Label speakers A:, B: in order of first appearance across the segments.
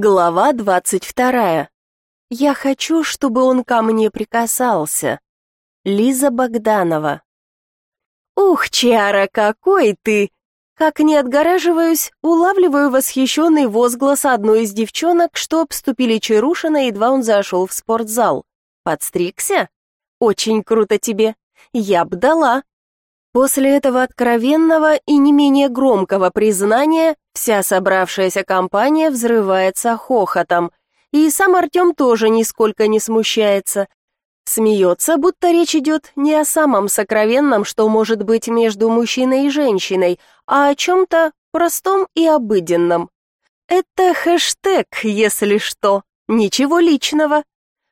A: Глава двадцать вторая. Я хочу, чтобы он ко мне прикасался. Лиза Богданова. Ух, Чара, какой ты! Как не отгораживаюсь, улавливаю восхищенный возглас одной из девчонок, что обступили Чарушина, едва он зашел в спортзал. Подстригся? Очень круто тебе. Я б дала. После этого откровенного и не менее громкого признания вся собравшаяся компания взрывается хохотом, и сам Артем тоже нисколько не смущается. Смеется, будто речь идет не о самом сокровенном, что может быть между мужчиной и женщиной, а о чем-то простом и обыденном. Это хэштег, если что, ничего личного.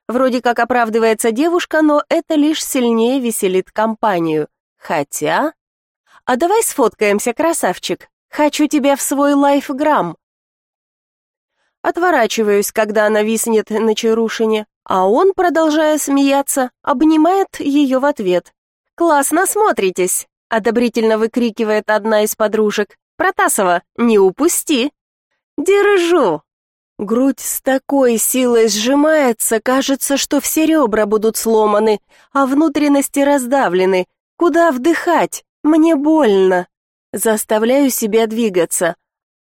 A: Вроде как оправдывается девушка, но это лишь сильнее веселит компанию. Хотя... А давай сфоткаемся, красавчик. Хочу тебя в свой лайфграм. Отворачиваюсь, когда она виснет на чарушине, а он, продолжая смеяться, обнимает ее в ответ. «Классно смотритесь!» — одобрительно выкрикивает одна из подружек. «Протасова, не упусти!» «Держу!» Грудь с такой силой сжимается, кажется, что все ребра будут сломаны, а внутренности раздавлены, Куда вдыхать? Мне больно. Заставляю себя двигаться.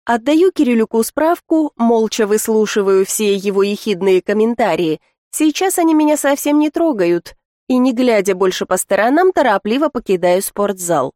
A: Отдаю Кириллюку справку, молча выслушиваю все его ехидные комментарии. Сейчас они меня совсем не трогают. И не глядя больше по сторонам, торопливо покидаю спортзал.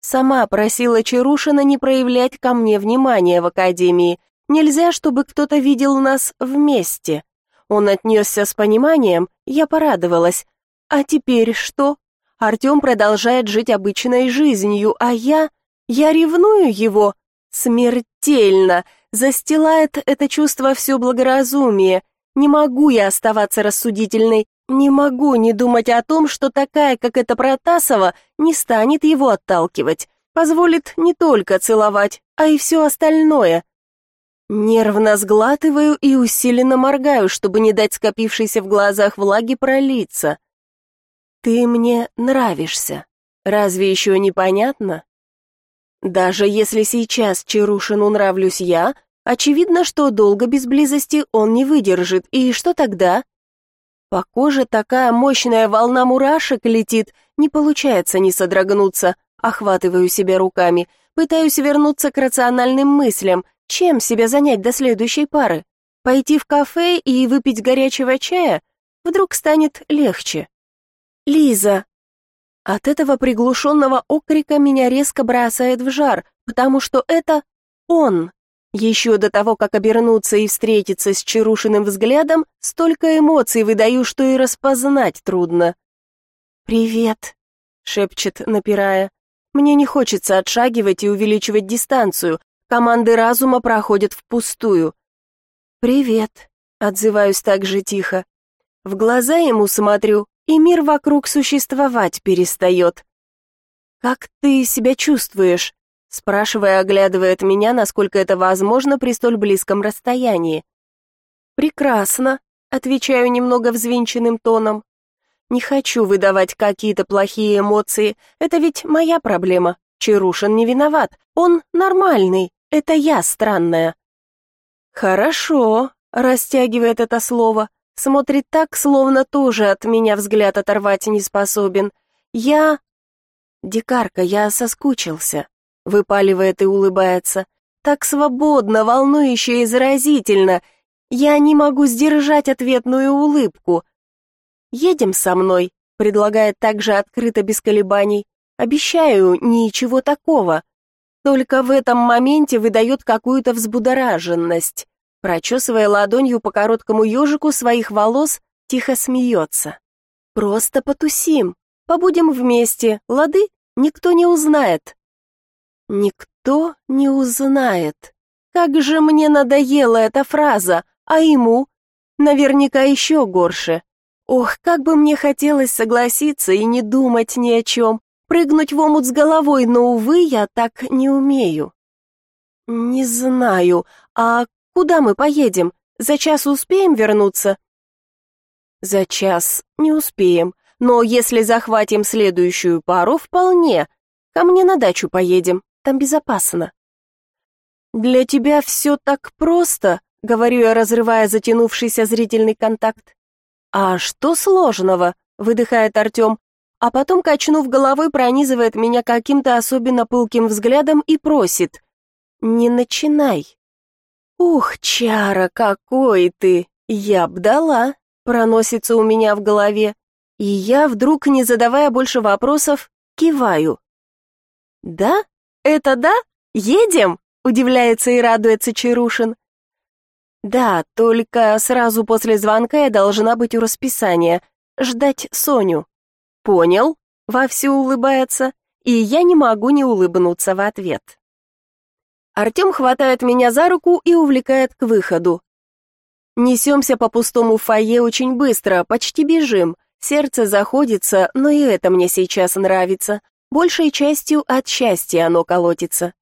A: Сама просила Чарушина не проявлять ко мне внимания в академии. Нельзя, чтобы кто-то видел нас вместе. Он отнесся с пониманием, я порадовалась. А теперь что? Артем продолжает жить обычной жизнью, а я... Я ревную его. Смертельно. Застилает это чувство все благоразумие. Не могу я оставаться рассудительной. Не могу не думать о том, что такая, как эта Протасова, не станет его отталкивать. Позволит не только целовать, а и все остальное. Нервно сглатываю и усиленно моргаю, чтобы не дать скопившейся в глазах влаги пролиться. Ты мне нравишься. Разве еще непонятно? Даже если сейчас Чарушину нравлюсь я, очевидно, что долго без близости он не выдержит. И что тогда? По коже такая мощная волна мурашек летит, не получается не содрогнуться. Охватываю себя руками, пытаюсь вернуться к рациональным мыслям. Чем себя занять до следующей пары? Пойти в кафе и выпить горячего чая? Вдруг станет легче. Лиза!» От этого приглушенного окрика меня резко бросает в жар, потому что это он. Еще до того, как обернуться и встретиться с Чарушиным взглядом, столько эмоций выдаю, что и распознать трудно. «Привет», — шепчет, напирая. «Мне не хочется отшагивать и увеличивать дистанцию. Команды разума проходят впустую». «Привет», — отзываюсь так же тихо. В глаза ему смотрю, и мир вокруг существовать перестает. «Как ты себя чувствуешь?» спрашивая, оглядывает меня, насколько это возможно при столь близком расстоянии. «Прекрасно», — отвечаю немного взвинченным тоном. «Не хочу выдавать какие-то плохие эмоции, это ведь моя проблема. Чарушин не виноват, он нормальный, это я странная». «Хорошо», — растягивает это слово, Смотрит так, словно тоже от меня взгляд оторвать не способен. Я... Дикарка, я соскучился. Выпаливает и улыбается. Так свободно, волнующе и заразительно. Я не могу сдержать ответную улыбку. «Едем со мной», — предлагает также открыто без колебаний. «Обещаю, ничего такого». Только в этом моменте выдает какую-то взбудораженность. Прочесывая ладонью по короткому ежику своих волос, тихо смеется. «Просто потусим, побудем вместе, лады? Никто не узнает». «Никто не узнает». Как же мне надоела эта фраза, а ему? Наверняка еще горше. Ох, как бы мне хотелось согласиться и не думать ни о чем, прыгнуть в омут с головой, но, увы, я так не умею. Не знаю, а Куда мы поедем? За час успеем вернуться?» «За час не успеем, но если захватим следующую пару, вполне. Ко мне на дачу поедем, там безопасно». «Для тебя все так просто», — говорю я, разрывая затянувшийся зрительный контакт. «А что сложного?» — выдыхает Артем, а потом, качнув головой, пронизывает меня каким-то особенно пылким взглядом и просит. «Не начинай». «Ух, Чара, какой ты! Я б дала!» — проносится у меня в голове. И я, вдруг, не задавая больше вопросов, киваю. «Да? Это да? Едем?» — удивляется и радуется Чарушин. «Да, только сразу после звонка я должна быть у расписания, ждать Соню». «Понял», — вовсю улыбается, и я не могу не улыбнуться в ответ. Артем хватает меня за руку и увлекает к выходу. Несемся по пустому фойе очень быстро, почти бежим. Сердце заходится, но и это мне сейчас нравится. Большей частью от счастья оно колотится.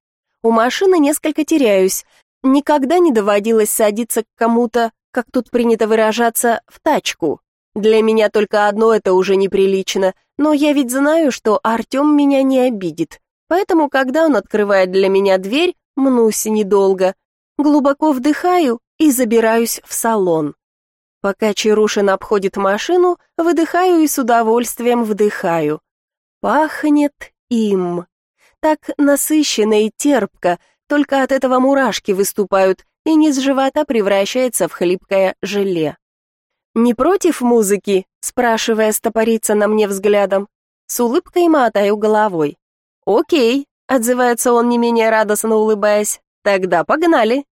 A: У машины несколько теряюсь. Никогда не доводилось садиться к кому-то, как тут принято выражаться, в тачку. Для меня только одно это уже неприлично, но я ведь знаю, что Артем меня не обидит. Поэтому, когда он открывает для меня дверь, мнусь недолго. Глубоко вдыхаю и забираюсь в салон. Пока Чарушин обходит машину, выдыхаю и с удовольствием вдыхаю. Пахнет им. Так насыщенно и терпко, только от этого мурашки выступают, и низ живота превращается в хлипкое желе. «Не против музыки?» — спрашивая, стопорится на мне взглядом. С улыбкой мотаю головой. «Окей», — отзывается он не менее радостно улыбаясь. «Тогда погнали».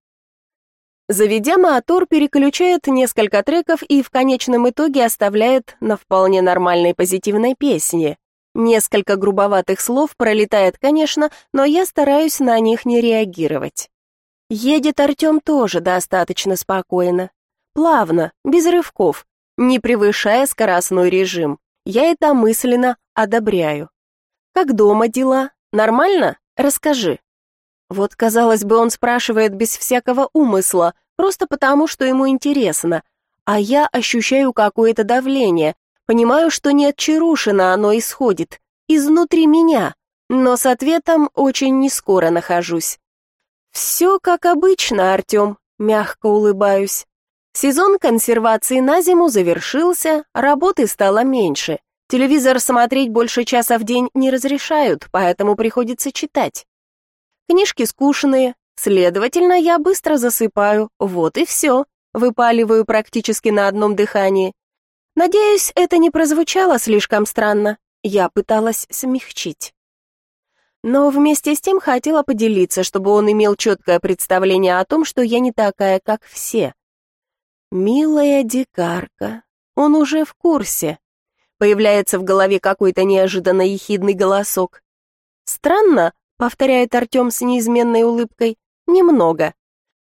A: Заведя мотор, переключает несколько треков и в конечном итоге оставляет на вполне нормальной позитивной песне. Несколько грубоватых слов пролетает, конечно, но я стараюсь на них не реагировать. Едет Артем тоже достаточно спокойно. Плавно, без рывков, не превышая скоростной режим. Я это мысленно одобряю. Как дома дела? Нормально? Расскажи. Вот, казалось бы, он спрашивает без всякого умысла, просто потому, что ему интересно, а я ощущаю какое-то давление, понимаю, что не от Чарушина оно исходит, изнутри меня, но с ответом очень нескоро нахожусь. «Все как обычно, Артем», — мягко улыбаюсь. Сезон консервации на зиму завершился, работы стало меньше. Телевизор смотреть больше часа в день не разрешают, поэтому приходится читать. Книжки скучные, следовательно, я быстро засыпаю. Вот и все. Выпаливаю практически на одном дыхании. Надеюсь, это не прозвучало слишком странно. Я пыталась смягчить. Но вместе с тем хотела поделиться, чтобы он имел четкое представление о том, что я не такая, как все. «Милая дикарка, он уже в курсе». Появляется в голове какой-то неожиданно ехидный голосок. Странно, повторяет Артем с неизменной улыбкой. Немного.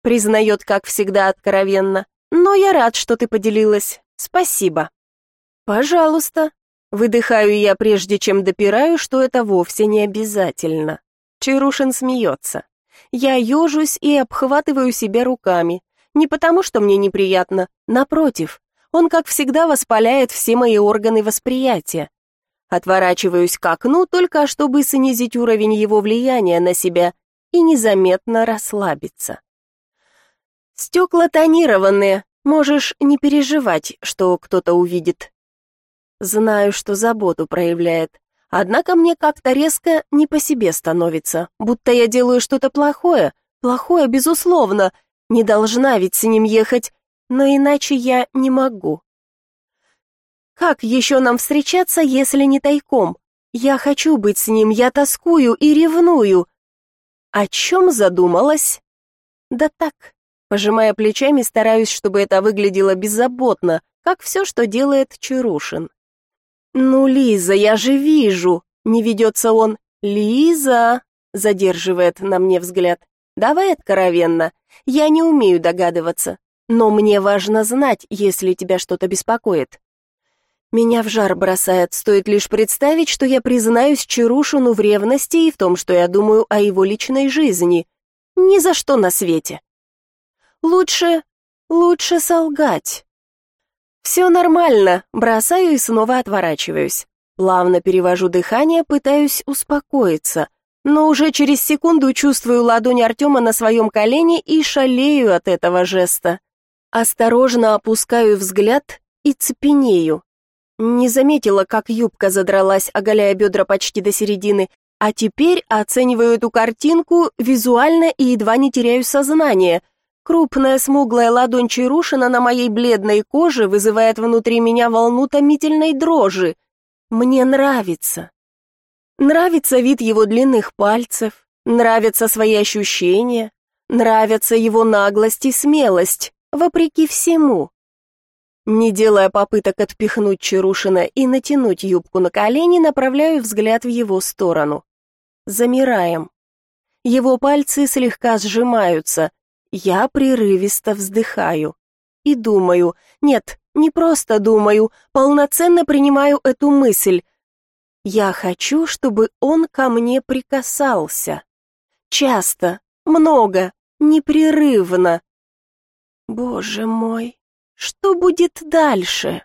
A: Признает, как всегда, откровенно. Но я рад, что ты поделилась. Спасибо. Пожалуйста. Выдыхаю я, прежде чем допираю, что это вовсе не обязательно. Чарушин смеется. Я ежусь и обхватываю себя руками. Не потому, что мне неприятно, напротив. Он, как всегда, воспаляет все мои органы восприятия. Отворачиваюсь к окну, только чтобы снизить уровень его влияния на себя и незаметно расслабиться. Стекла тонированные, можешь не переживать, что кто-то увидит. Знаю, что заботу проявляет, однако мне как-то резко не по себе становится, будто я делаю что-то плохое, плохое, безусловно, не должна ведь с ним ехать, но иначе я не могу. Как еще нам встречаться, если не тайком? Я хочу быть с ним, я тоскую и ревную. О чем задумалась? Да так, пожимая плечами, стараюсь, чтобы это выглядело беззаботно, как все, что делает Чарушин. «Ну, Лиза, я же вижу!» — не ведется он. «Лиза!» — задерживает на мне взгляд. «Давай откровенно. Я не умею догадываться. Но мне важно знать, если тебя что-то беспокоит. Меня в жар бросает, стоит лишь представить, что я признаюсь Чарушину в ревности и в том, что я думаю о его личной жизни. Ни за что на свете. Лучше... лучше солгать. Все нормально, бросаю и снова отворачиваюсь. Плавно перевожу дыхание, пытаюсь успокоиться. но уже через секунду чувствую ладонь Артема на своем колене и шалею от этого жеста. Осторожно опускаю взгляд и цепенею. Не заметила, как юбка задралась, оголяя бедра почти до середины, а теперь оцениваю эту картинку визуально и едва не теряю сознание. Крупная смуглая ладонь Чарушина на моей бледной коже вызывает внутри меня волну томительной дрожи. Мне нравится. Нравится вид его длинных пальцев, нравятся свои ощущения, нравятся его наглость и смелость, вопреки всему. Не делая попыток отпихнуть Чарушина и натянуть юбку на колени, направляю взгляд в его сторону. Замираем. Его пальцы слегка сжимаются. Я прерывисто вздыхаю. И думаю, нет, не просто думаю, полноценно принимаю эту мысль. Я хочу, чтобы он ко мне прикасался. Часто, много, непрерывно. Боже мой, что будет дальше?